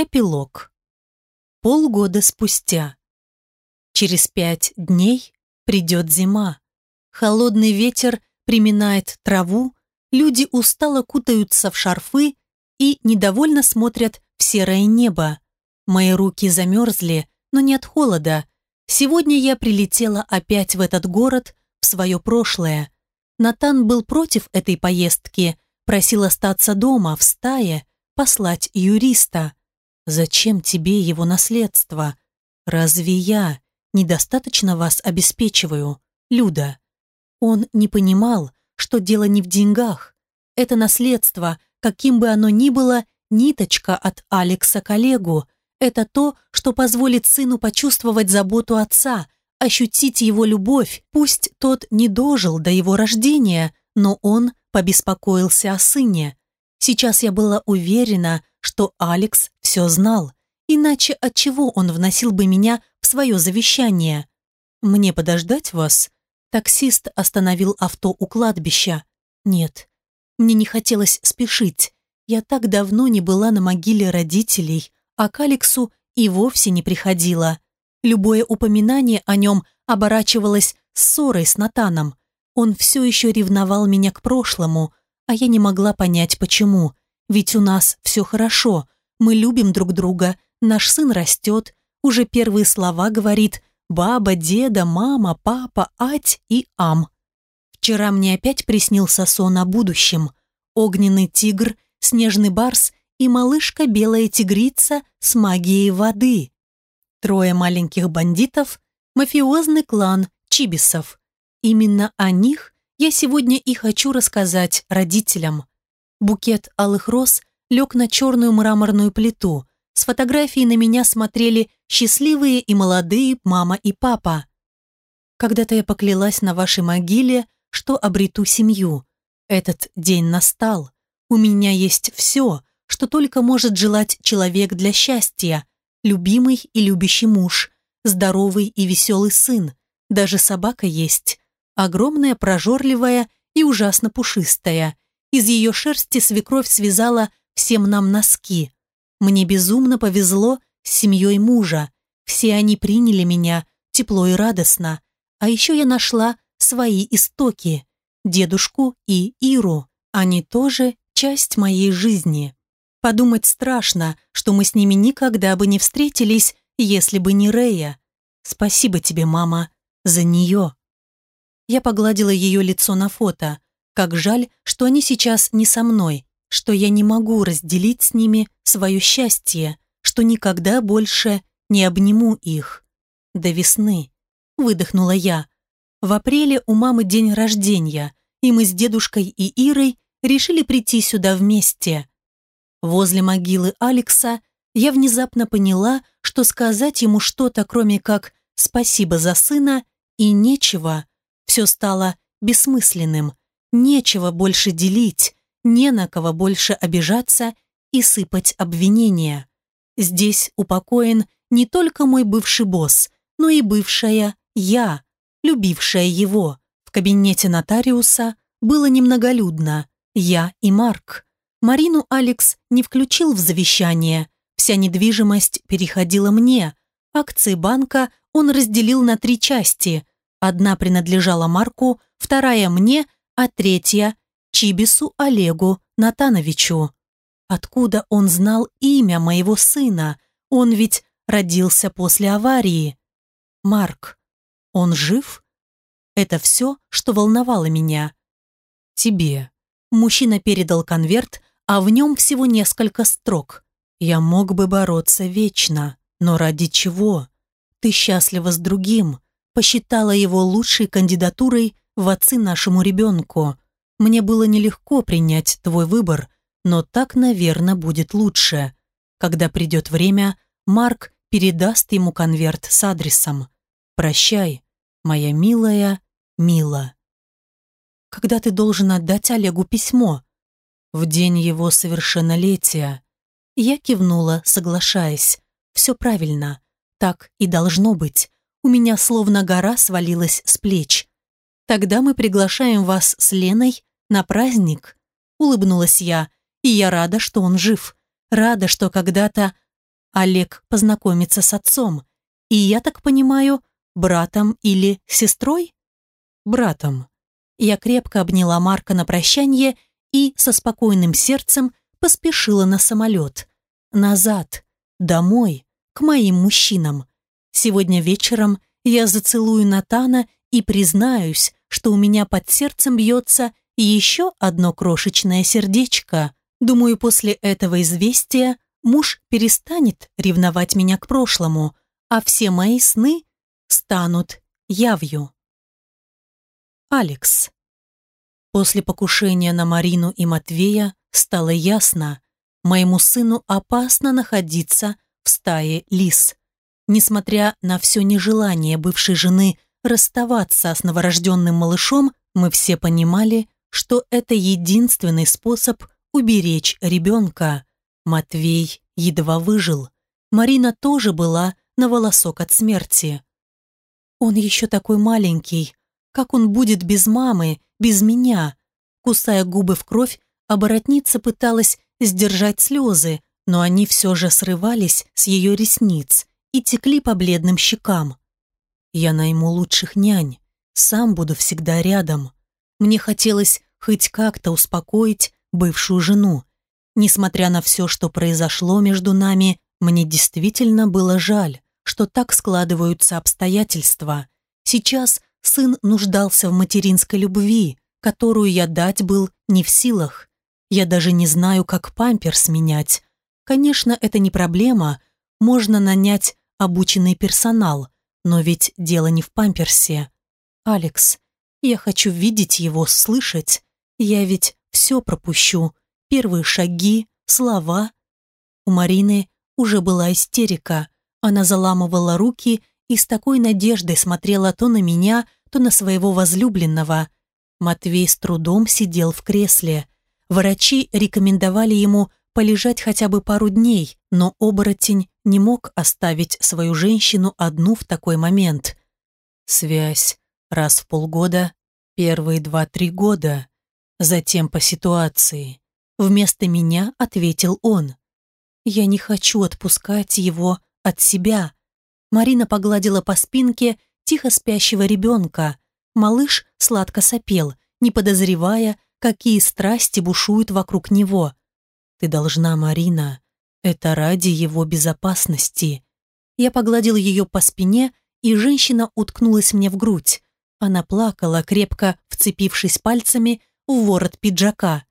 Эпилог. Полгода спустя. Через пять дней придет зима. Холодный ветер приминает траву, люди устало кутаются в шарфы и недовольно смотрят в серое небо. Мои руки замерзли, но не от холода. Сегодня я прилетела опять в этот город, в свое прошлое. Натан был против этой поездки, просил остаться дома, в стае, послать юриста. Зачем тебе его наследство? Разве я недостаточно вас обеспечиваю, Люда? Он не понимал, что дело не в деньгах. Это наследство, каким бы оно ни было, ниточка от Алекса коллегу. Это то, что позволит сыну почувствовать заботу отца, ощутить его любовь. Пусть тот не дожил до его рождения, но он побеспокоился о сыне. Сейчас я была уверена, что Алекс все знал. Иначе от чего он вносил бы меня в свое завещание? Мне подождать вас? Таксист остановил авто у кладбища. Нет, мне не хотелось спешить. Я так давно не была на могиле родителей, а к Алексу и вовсе не приходила. Любое упоминание о нем оборачивалось ссорой с Натаном. Он все еще ревновал меня к прошлому, а я не могла понять, почему. Ведь у нас все хорошо, мы любим друг друга, наш сын растет, уже первые слова говорит баба, деда, мама, папа, ать и ам. Вчера мне опять приснился сон о будущем. Огненный тигр, снежный барс и малышка белая тигрица с магией воды. Трое маленьких бандитов, мафиозный клан Чибисов. Именно о них я сегодня и хочу рассказать родителям. Букет алых роз лег на черную мраморную плиту. С фотографией на меня смотрели счастливые и молодые мама и папа. Когда-то я поклялась на вашей могиле, что обрету семью. Этот день настал. У меня есть все, что только может желать человек для счастья. Любимый и любящий муж, здоровый и веселый сын. Даже собака есть. Огромная, прожорливая и ужасно пушистая – из ее шерсти свекровь связала всем нам носки. Мне безумно повезло с семьей мужа. Все они приняли меня тепло и радостно. А еще я нашла свои истоки. Дедушку и Иру. Они тоже часть моей жизни. Подумать страшно, что мы с ними никогда бы не встретились, если бы не Рея. Спасибо тебе, мама, за нее. Я погладила ее лицо на фото. Как жаль, что они сейчас не со мной, что я не могу разделить с ними свое счастье, что никогда больше не обниму их. До весны. Выдохнула я. В апреле у мамы день рождения, и мы с дедушкой и Ирой решили прийти сюда вместе. Возле могилы Алекса я внезапно поняла, что сказать ему что-то, кроме как «спасибо за сына» и нечего. Все стало бессмысленным. Нечего больше делить, не на кого больше обижаться и сыпать обвинения. Здесь упокоен не только мой бывший босс, но и бывшая я, любившая его. В кабинете нотариуса было немноголюдно, я и Марк. Марину Алекс не включил в завещание, вся недвижимость переходила мне. Акции банка он разделил на три части. Одна принадлежала Марку, вторая мне – а третья – Чибису Олегу Натановичу. Откуда он знал имя моего сына? Он ведь родился после аварии. Марк, он жив? Это все, что волновало меня. Тебе. Мужчина передал конверт, а в нем всего несколько строк. Я мог бы бороться вечно, но ради чего? Ты счастлива с другим, посчитала его лучшей кандидатурой в отцы нашему ребенку. Мне было нелегко принять твой выбор, но так, наверное, будет лучше. Когда придет время, Марк передаст ему конверт с адресом. «Прощай, моя милая Мила». «Когда ты должен отдать Олегу письмо?» «В день его совершеннолетия». Я кивнула, соглашаясь. «Все правильно. Так и должно быть. У меня словно гора свалилась с плеч. Тогда мы приглашаем вас с Леной на праздник. Улыбнулась я, и я рада, что он жив. Рада, что когда-то Олег познакомится с отцом. И я так понимаю, братом или сестрой? Братом. Я крепко обняла Марка на прощание и со спокойным сердцем поспешила на самолет. Назад, домой, к моим мужчинам. Сегодня вечером я зацелую Натана и признаюсь, что у меня под сердцем бьется еще одно крошечное сердечко. Думаю, после этого известия муж перестанет ревновать меня к прошлому, а все мои сны станут явью. Алекс. После покушения на Марину и Матвея стало ясно, моему сыну опасно находиться в стае лис. Несмотря на все нежелание бывшей жены расставаться с новорожденным малышом, мы все понимали, что это единственный способ уберечь ребенка. Матвей едва выжил. Марина тоже была на волосок от смерти. «Он еще такой маленький. Как он будет без мамы, без меня?» Кусая губы в кровь, оборотница пыталась сдержать слезы, но они все же срывались с ее ресниц и текли по бледным щекам. Я найму лучших нянь, сам буду всегда рядом. Мне хотелось хоть как-то успокоить бывшую жену. Несмотря на все, что произошло между нами, мне действительно было жаль, что так складываются обстоятельства. Сейчас сын нуждался в материнской любви, которую я дать был не в силах. Я даже не знаю, как памперс менять. Конечно, это не проблема, можно нанять обученный персонал, но ведь дело не в памперсе. Алекс, я хочу видеть его, слышать. Я ведь все пропущу. Первые шаги, слова. У Марины уже была истерика. Она заламывала руки и с такой надеждой смотрела то на меня, то на своего возлюбленного. Матвей с трудом сидел в кресле. Врачи рекомендовали ему полежать хотя бы пару дней, но оборотень не мог оставить свою женщину одну в такой момент. Связь раз в полгода, первые два-три года, затем по ситуации. Вместо меня ответил он. Я не хочу отпускать его от себя. Марина погладила по спинке тихо спящего ребенка. Малыш сладко сопел, не подозревая, какие страсти бушуют вокруг него. Ты должна, Марина. Это ради его безопасности. Я погладил ее по спине, и женщина уткнулась мне в грудь. Она плакала, крепко вцепившись пальцами в ворот пиджака.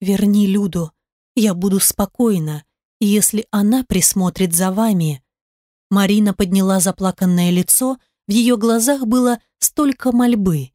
«Верни Люду. Я буду спокойна, если она присмотрит за вами». Марина подняла заплаканное лицо, в ее глазах было столько мольбы.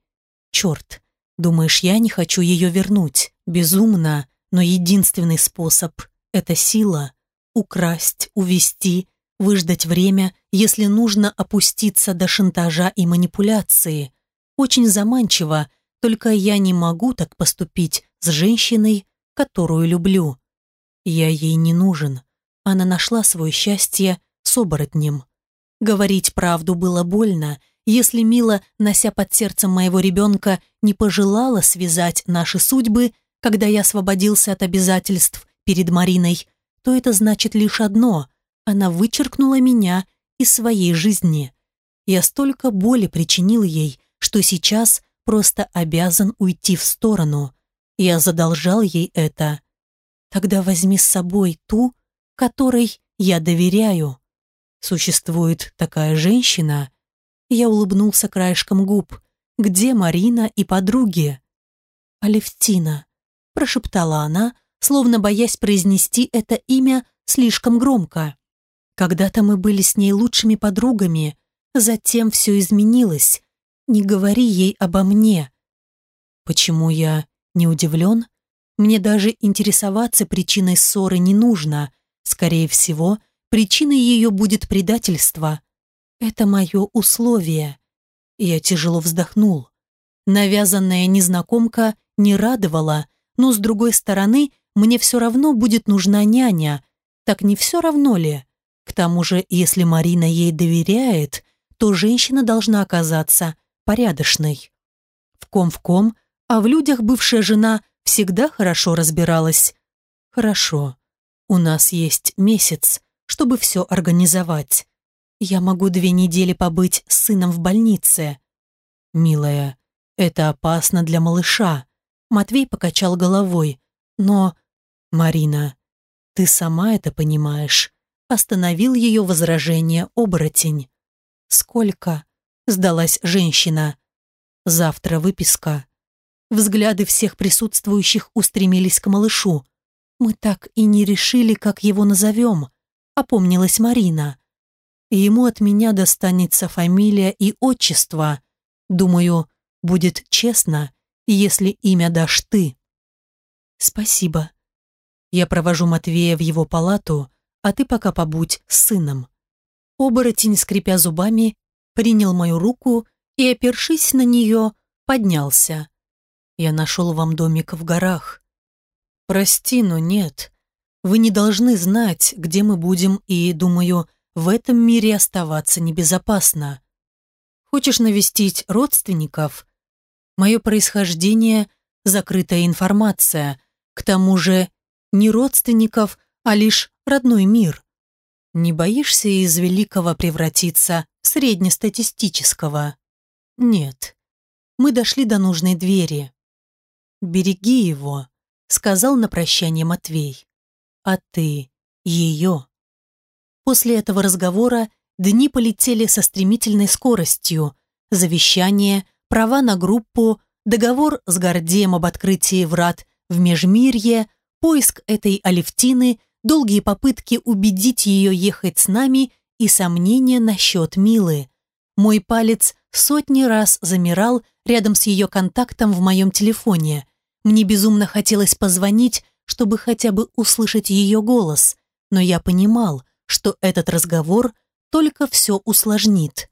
«Черт, думаешь, я не хочу ее вернуть? Безумно!» Но единственный способ – это сила. Украсть, увести, выждать время, если нужно опуститься до шантажа и манипуляции. Очень заманчиво, только я не могу так поступить с женщиной, которую люблю. Я ей не нужен. Она нашла свое счастье с оборотнем. Говорить правду было больно, если Мила, нося под сердцем моего ребенка, не пожелала связать наши судьбы – когда я освободился от обязательств перед Мариной, то это значит лишь одно – она вычеркнула меня из своей жизни. Я столько боли причинил ей, что сейчас просто обязан уйти в сторону. Я задолжал ей это. Тогда возьми с собой ту, которой я доверяю. Существует такая женщина. Я улыбнулся краешком губ. Где Марина и подруги? Алевтина прошептала она, словно боясь произнести это имя слишком громко. Когда-то мы были с ней лучшими подругами, затем все изменилось. Не говори ей обо мне. Почему я не удивлен? Мне даже интересоваться причиной ссоры не нужно. Скорее всего, причиной ее будет предательство. Это мое условие. Я тяжело вздохнул. Навязанная незнакомка не радовала, но, с другой стороны, мне все равно будет нужна няня. Так не все равно ли? К тому же, если Марина ей доверяет, то женщина должна оказаться порядочной. В ком в ком, а в людях бывшая жена всегда хорошо разбиралась. Хорошо. У нас есть месяц, чтобы все организовать. Я могу две недели побыть с сыном в больнице. Милая, это опасно для малыша. Матвей покачал головой. Но, Марина, ты сама это понимаешь. Остановил ее возражение оборотень. Сколько? Сдалась женщина. Завтра выписка. Взгляды всех присутствующих устремились к малышу. Мы так и не решили, как его назовем, опомнилась Марина. Ему от меня достанется фамилия и отчество. Думаю, будет честно, если имя дашь ты. Спасибо. Я провожу Матвея в его палату, а ты пока побудь с сыном. Оборотень, скрипя зубами, принял мою руку и, опершись на нее, поднялся. Я нашел вам домик в горах. Прости, но нет. Вы не должны знать, где мы будем, и, думаю, в этом мире оставаться небезопасно. Хочешь навестить родственников? Мое происхождение – закрытая информация. К тому же не родственников, а лишь родной мир. Не боишься из великого превратиться в среднестатистического? Нет. Мы дошли до нужной двери. «Береги его», — сказал на прощание Матвей. «А ты ее». После этого разговора дни полетели со стремительной скоростью. Завещание, права на группу, договор с Гордеем об открытии врат в Межмирье, поиск этой Алевтины, долгие попытки убедить ее ехать с нами и сомнения насчет Милы. Мой палец сотни раз замирал рядом с ее контактом в моем телефоне. Мне безумно хотелось позвонить, чтобы хотя бы услышать ее голос, но я понимал, что этот разговор только все усложнит.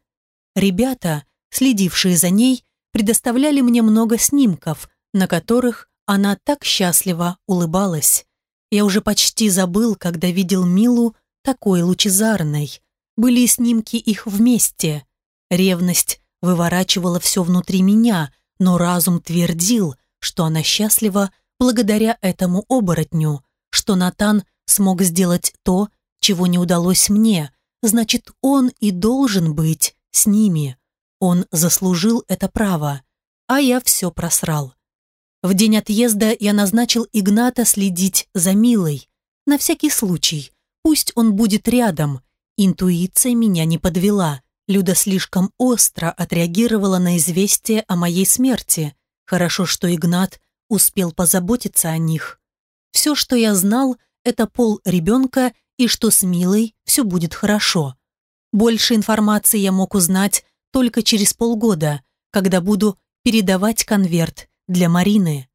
Ребята, следившие за ней, предоставляли мне много снимков, на которых она так счастливо улыбалась. Я уже почти забыл, когда видел Милу такой лучезарной. Были и снимки их вместе. Ревность выворачивала все внутри меня, но разум твердил, что она счастлива благодаря этому оборотню, что Натан смог сделать то, чего не удалось мне, значит, он и должен быть с ними. Он заслужил это право, а я все просрал. В день отъезда я назначил Игната следить за Милой. На всякий случай, пусть он будет рядом. Интуиция меня не подвела. Люда слишком остро отреагировала на известие о моей смерти. Хорошо, что Игнат успел позаботиться о них. Все, что я знал, это пол ребенка и что с Милой все будет хорошо. Больше информации я мог узнать только через полгода, когда буду передавать конверт для Марины.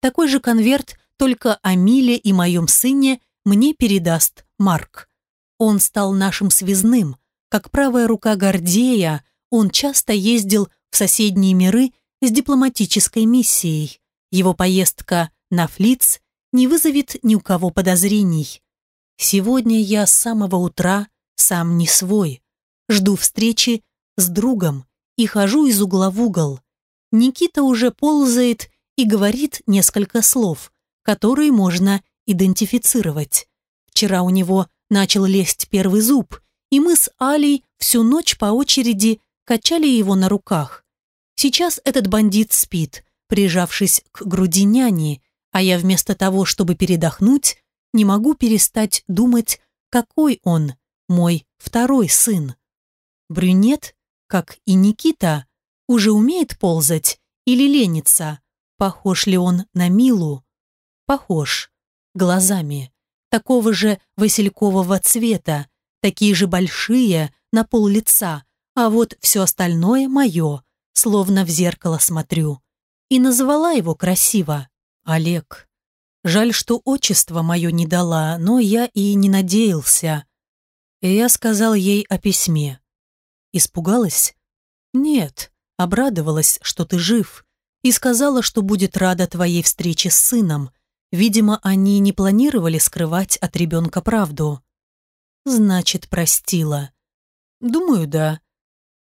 Такой же конверт, только о Миле и моем сыне, мне передаст Марк. Он стал нашим связным. Как правая рука Гордея, он часто ездил в соседние миры с дипломатической миссией. Его поездка на Флиц не вызовет ни у кого подозрений. Сегодня я с самого утра сам не свой. Жду встречи с другом и хожу из угла в угол. Никита уже ползает и говорит несколько слов, которые можно идентифицировать. Вчера у него начал лезть первый зуб, и мы с Алей всю ночь по очереди качали его на руках. Сейчас этот бандит спит, прижавшись к груди няни, а я вместо того, чтобы передохнуть, не могу перестать думать, какой он, мой второй сын. Брюнет, как и Никита, уже умеет ползать или ленится. Похож ли он на Милу? Похож. Глазами. Такого же василькового цвета, такие же большие, на пол лица, а вот все остальное мое, словно в зеркало смотрю. И назвала его красиво Олег. Жаль, что отчество мое не дала, но я и не надеялся. И я сказал ей о письме. Испугалась? Нет, обрадовалась, что ты жив, и сказала, что будет рада твоей встрече с сыном. Видимо, они не планировали скрывать от ребенка правду. Значит, простила. Думаю, да.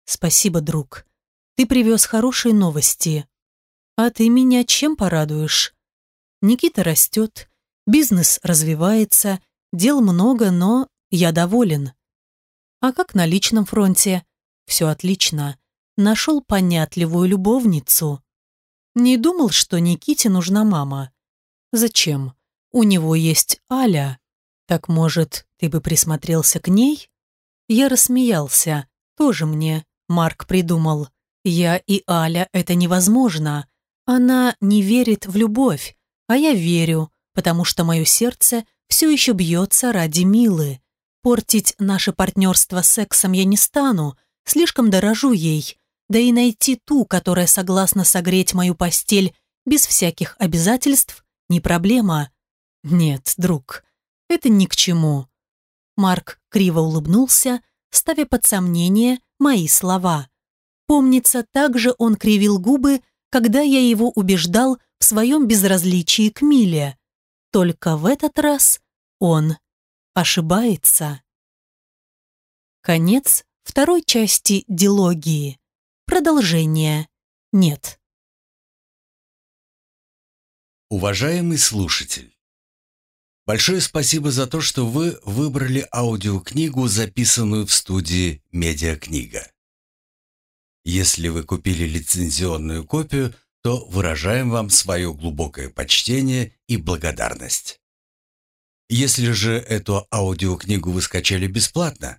Спасибо, друг. Ты привез хорошие новости. А ты меня чем порадуешь? Никита растет, бизнес развивается, дел много, но Я доволен. А как на личном фронте? Все отлично. Нашел понятливую любовницу. Не думал, что Никите нужна мама. Зачем? У него есть Аля. Так, может, ты бы присмотрелся к ней? Я рассмеялся. Тоже мне Марк придумал. Я и Аля — это невозможно. Она не верит в любовь, а я верю, потому что мое сердце все еще бьется ради Милы. Портить наше партнерство сексом я не стану, слишком дорожу ей. Да и найти ту, которая согласна согреть мою постель без всяких обязательств, не проблема. Нет, друг, это ни к чему. Марк криво улыбнулся, ставя под сомнение мои слова. Помнится, также он кривил губы, когда я его убеждал в своем безразличии к Миле. Только в этот раз он ошибается. Конец второй части дилогии. Продолжение нет. Уважаемый слушатель, большое спасибо за то, что вы выбрали аудиокнигу, записанную в студии «Медиакнига». Если вы купили лицензионную копию, то выражаем вам свое глубокое почтение и благодарность. Если же эту аудиокнигу вы скачали бесплатно,